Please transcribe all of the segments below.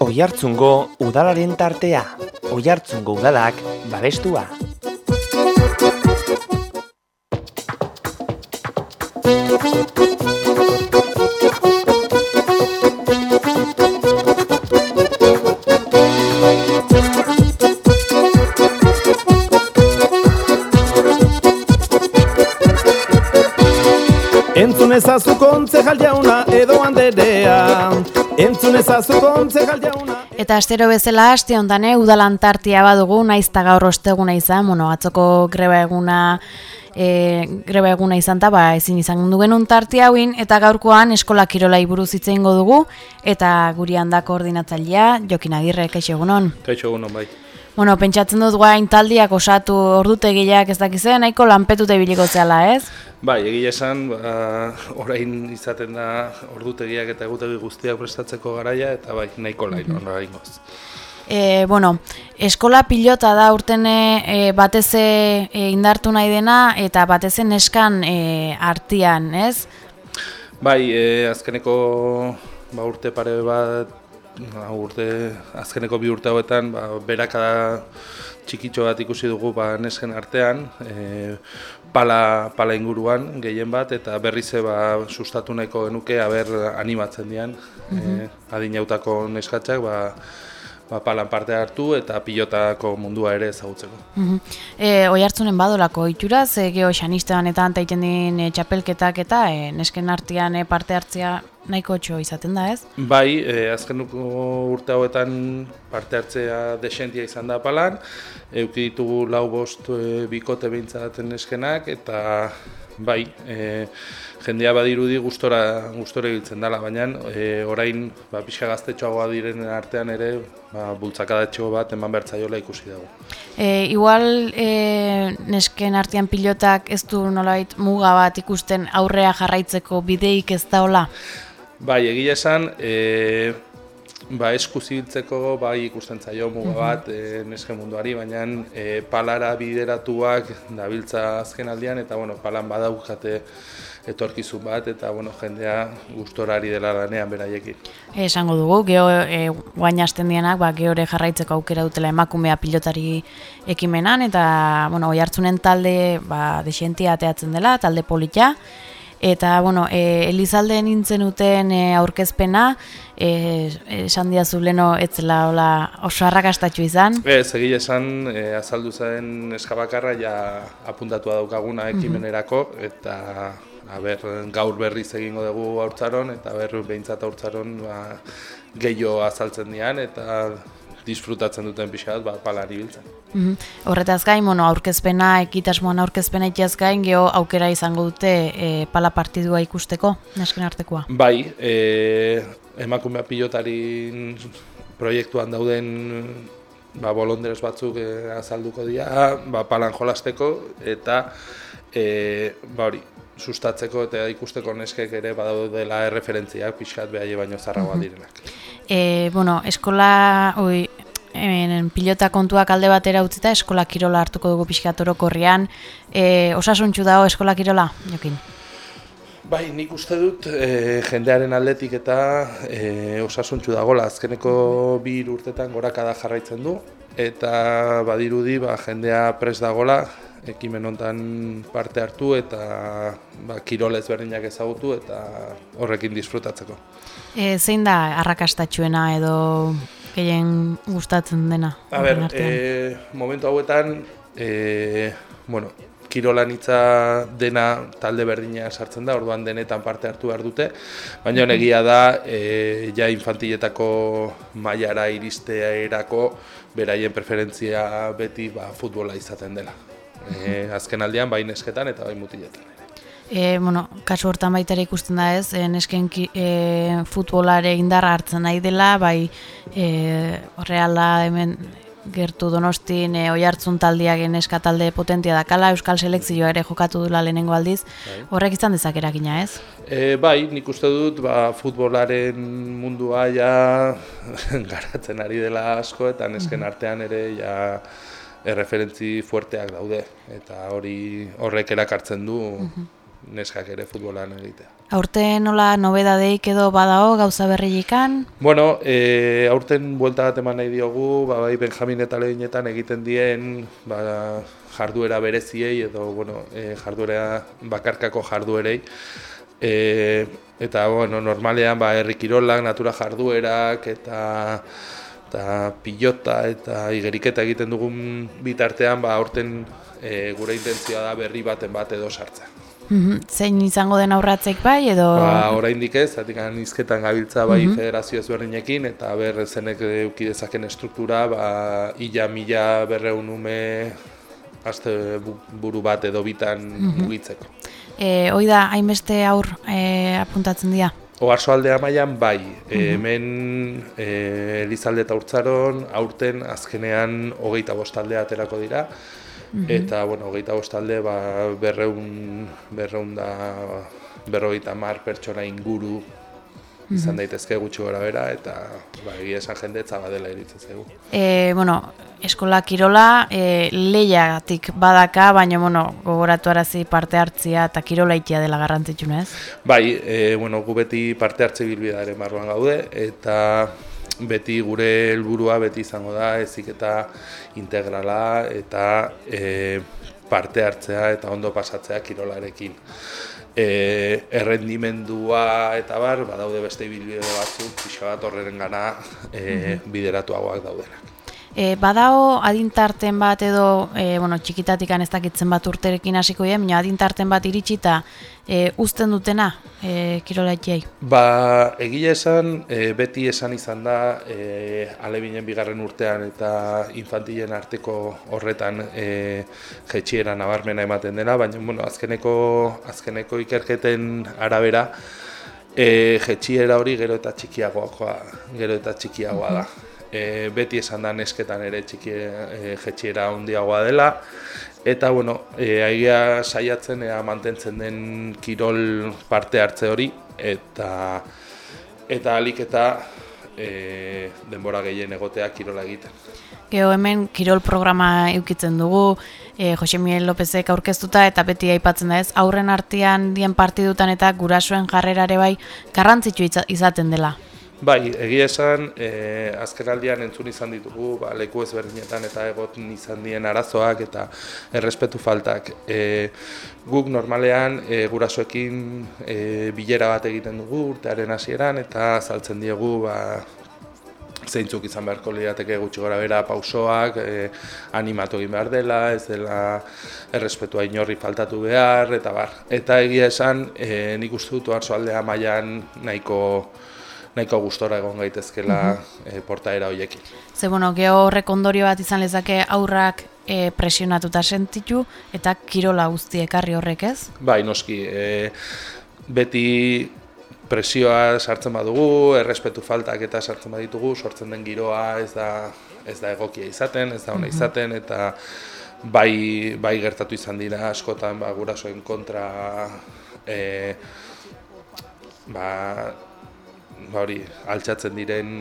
Oihartzungo udalaren tartea. Oihartzungo udalak babestua. Entzun ezazu kontzejal jauna Eta astero bezala aste honetan eh, udalan tartia badugu, naiz eta gaur osteguna izan, bueno, atzoko greba eguna e, greba eguna izan da, ba, ezin izan du genuen tartia hauin, eta gaurkoan eskola kirolai buruz hitz egingo dugu, eta guri handa koordinatzailea, Jokin Agirre, kaixo egunon. Kaixo egunon bai. Bueno, pentsatzen dut guain taldiak osatu ordutegiak ez dakizen, nahiko lanpetute biliko zehala, ez? Bai, egia esan, ba, orain izaten da ordutegiak eta egutegi guztiak prestatzeko garaia, eta bai, nahiko lain, mm -hmm. goz. E, bueno, eskola pilota da urten e, batez e, indartu nahi dena eta batez neskan e, artian, ez? Bai, e, azkeneko ba, urte pare bat ba, urte, azkeneko bi urte hauetan, ba, berakada txikitxo bat ikusi dugu ba, nesken artean, e, pala, pala inguruan gehien bat, eta berrize ba, sustatu nahiko genuke, aber animatzen dian, mm -hmm. e, adinautako neskatzak, ba, ba, palan parte hartu eta pilotako mundua ere ezagutzeko. Mm -hmm. e, oi hartzunen badolako ituraz, e, geho xanistean eta antaiten din e, txapelketak eta e, nesken artean e, parte hartzea nahiko txo izaten da ez? Bai, e, azkenuko urte hauetan parte hartzea desentia izan da palan, euki ditugu lau bost e, bikote behintzaten neskenak eta bai, e, jendea badirudi gustora gustora ibiltzen dela, baina e, orain ba pixka gaztetxoagoa direnen artean ere ba bultzakadatxo bat eman bertzaiola ikusi dago. E, igual e, nesken artean pilotak ez du nolait muga bat ikusten aurrea jarraitzeko bideik ez daola. Bai, egia esan, e, ba eskuzibiltzeko bai ikusten zaio muga bat e, neske munduari, baina e, palara bideratuak dabiltza azken aldian eta bueno, palan badaukate etorkizun bat eta bueno, jendea gustorari dela lanean beraiekin. Esango dugu, geho e, guain hasten dienak, ba, geore jarraitzeko aukera dutela emakumea pilotari ekimenan, eta bueno, oi hartzunen talde ba, desientia ateatzen dela, talde polita, Eta, bueno, e, Elizalde nintzen uten e, aurkezpena, e, esan diazu leno etzela hola, oso harrakastatxu izan. Ez, egile esan, e, azaldu zen eskabakarra ja apuntatua daukaguna ekimenerako, eta Aber, gaur berriz egingo dugu aurtzaron, eta ber, behintzat aurtzaron ba, gehiago azaltzen dian, eta disfrutatzen duten pixat, ba, palari biltzen. Mm Horretaz gain, bueno, aurkezpena, ekitasmoan aurkezpena itiaz gain, geho aukera izango dute e, pala partidua ikusteko, nesken artekoa? Bai, e, emakumea pilotarin proiektuan dauden ba, bolondrez batzuk e, azalduko dira, ba, palan jolasteko, eta e, ba, hori, sustatzeko eta ikusteko neskek ere badaudela erreferentziak pixkat behaile baino zarragoa direnak. E, bueno, eskola, oi, hemen pilota kontuak alde batera utzita eskola kirola hartuko dugu pixkat orokorrian. E, osasuntxu dago eskola kirola, jokin? Bai, nik uste dut e, jendearen aldetik eta e, osasuntxu dagola azkeneko bi urtetan gorakada jarraitzen du eta badirudi ba, jendea pres dagola ekimen hontan parte hartu eta ba, kirol ezberdinak ezagutu eta horrekin disfrutatzeko. E, zein da arrakastatxuena edo gehien gustatzen dena? A ber, e, momentu hauetan, e, bueno, kirolan hitza dena talde berdina sartzen da, orduan denetan parte hartu behar dute, baina egia da, e, ja infantiletako mailara iristea erako, beraien preferentzia beti ba, futbola izaten dela e, azken aldean bai nesketan eta bai mutiletan. E, bueno, kasu hortan baita ere ikusten da ez, e, nesken e, futbolare indarra hartzen nahi dela, bai e, horreala hemen gertu donostin e, oi hartzun taldiak neska talde potentia dakala, Euskal Selekzioa ere jokatu dula lehenengo aldiz, bai. horrek izan dezakerakina ez? E, bai, nik uste dut ba, futbolaren mundua ja garatzen ari dela asko eta nesken artean ere ja erreferentzi fuerteak daude eta hori horrek erakartzen du neskak ere futbolan egitea. Aurte nola nobedadeik edo badao gauza berriikan? Bueno, e, aurten buelta bat eman nahi diogu, ba, bai Benjamin eta lehinetan egiten dien ba, jarduera bereziei edo bueno, e, jarduera bakarkako jarduerei. E, eta bueno, normalean ba, herri kirolak, natura jarduerak eta eta pilota eta igeriketa egiten dugun bitartean ba, aurten e, gure intentzioa da berri baten bat edo sartzea. Mhm, zein izango den aurratzek bai edo... Ba, oraindik ez, zatik izketan gabiltza bai Mhm. federazio ezberdinekin, eta ber zenek euki dezaken estruktura, ba, ila mila berreun ume aste bu- buru bat edo bitan Mhm. mugitzeko. E, hoi da, hainbeste aur e, apuntatzen dira? Oarso aldea mailan bai, e, hemen e, Elizalde eta Urtzaron aurten azkenean hogeita bostaldea aterako dira, eta bueno, hogeita bostalde ba, berreun, berreun da berrogeita mar pertsona inguru izan daitezke gutxi gora bera, eta ba, egia esan jendetza badela iritzen zaigu. E, bueno, eskola kirola e, lehiatik badaka, baina bueno, gogoratu arazi parte hartzia eta kirola itia dela garrantzitsuna ez? Bai, e, bueno, gu beti parte hartze bilbidearen barruan gaude, eta beti gure helburua beti izango da eziketa integrala eta e, parte hartzea eta ondo pasatzea kirolarekin. E, errendimendua eta bar, badaude beste bilbide batzuk, pixo bat horren gana e, bideratuagoak daudenak. E, badao adintarten bat edo, e, bueno, txikitatik ez dakitzen bat urterekin hasiko dira, baina adintarten bat iritsita e, uzten dutena e, kirola itiai. Ba, egia esan, e, beti esan izan da, e, alebinen bigarren urtean eta infantilen arteko horretan e, jetxiera nabarmena ematen dela, baina bueno, azkeneko, azkeneko ikerketen arabera, e, jetxiera hori gero eta txikiagoa, gero eta txikiagoa da. E, beti esan da nesketan ere txiki e, jetxiera handiagoa dela, Eta, bueno, e, aia saiatzen ea mantentzen den kirol parte hartze hori, eta eta alik eta e, denbora gehien egotea kirola egiten. Geo hemen kirol programa eukitzen dugu, e, Jose Miguel Lopezek aurkeztuta eta beti aipatzen da ez, aurren artean dien partidutan eta gurasoen jarrerare bai garrantzitsu izaten dela. Bai, egia esan, e, azkenaldian entzun izan ditugu, ba, leku ezberdinetan eta egoten izan dien arazoak eta errespetu faltak. E, guk normalean e, gurasoekin e, bilera bat egiten dugu urtearen hasieran eta azaltzen diegu ba, zeintzuk izan beharko lirateke gutxi gora bera pausoak, e, animatu egin behar dela, ez dela errespetua inorri faltatu behar, eta bar. Eta egia esan, e, nik uste dut oarzo mailan nahiko, nahiko gustora egon gaitezkela e, portaera horiekin. Ze bueno, geho horrek ondorio bat izan lezake aurrak e, presionatuta sentitu eta kirola guzti ekarri horrek ez? Bai, noski, e, beti presioa sartzen badugu, errespetu faltak eta sartzen baditugu, sortzen den giroa ez da, ez da egokia izaten, ez da ona izaten, eta bai, bai gertatu izan dira askotan ba, gurasoen kontra e, ba, ba hori, altxatzen diren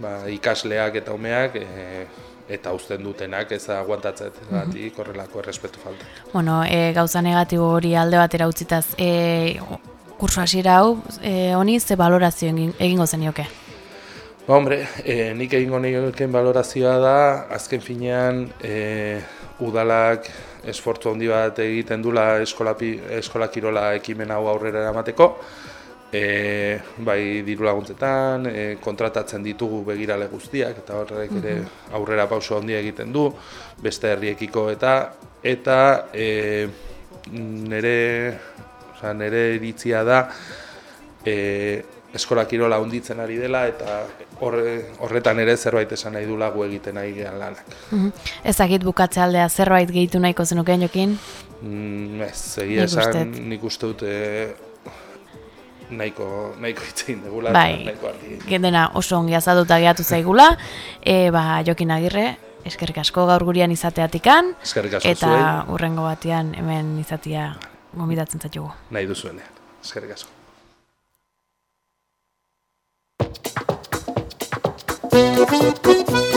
ba, ikasleak eta umeak, e, eta uzten dutenak ez aguantatzen gatik horrelako errespetu falta. Bueno, e, gauza negatibo hori alde batera utzitaz, e, kurso hasiera hau, e, honi ze balorazio egin- egingo zenioke? Ba, hombre, e, nik egingo nioken balorazioa da, azken finean e, udalak esfortzu handi bat egiten dula eskola, eskola kirola ekimen hau aurrera eramateko, e, bai diru laguntzetan, e, kontratatzen ditugu begirale guztiak, eta horrek ere aurrera pauso handia egiten du, beste herriekiko eta, eta e, nire, osea, nire iritzia da, e, eskola kirola hunditzen ari dela eta horre, horretan ere zerbait esan nahi du lagu egiten ari gehan lanak. Mhm. Ez dakit bukatze aldea zerbait gehitu nahiko zenukeen jokin? Mm, ez, egia esan nik uste dut e, nahiko, nahiko itzein dugula, eta Bai, nahiko argi. gendena oso ongi azalduta gehatu zaigula, e, ba, jokin agirre, eskerrik asko gaur gurean izateatikan, Eskerrik asko eta zuei, urrengo batean hemen izatia gomidatzen zaitugu. nahi duzuenean. Eskerrik asko. Thank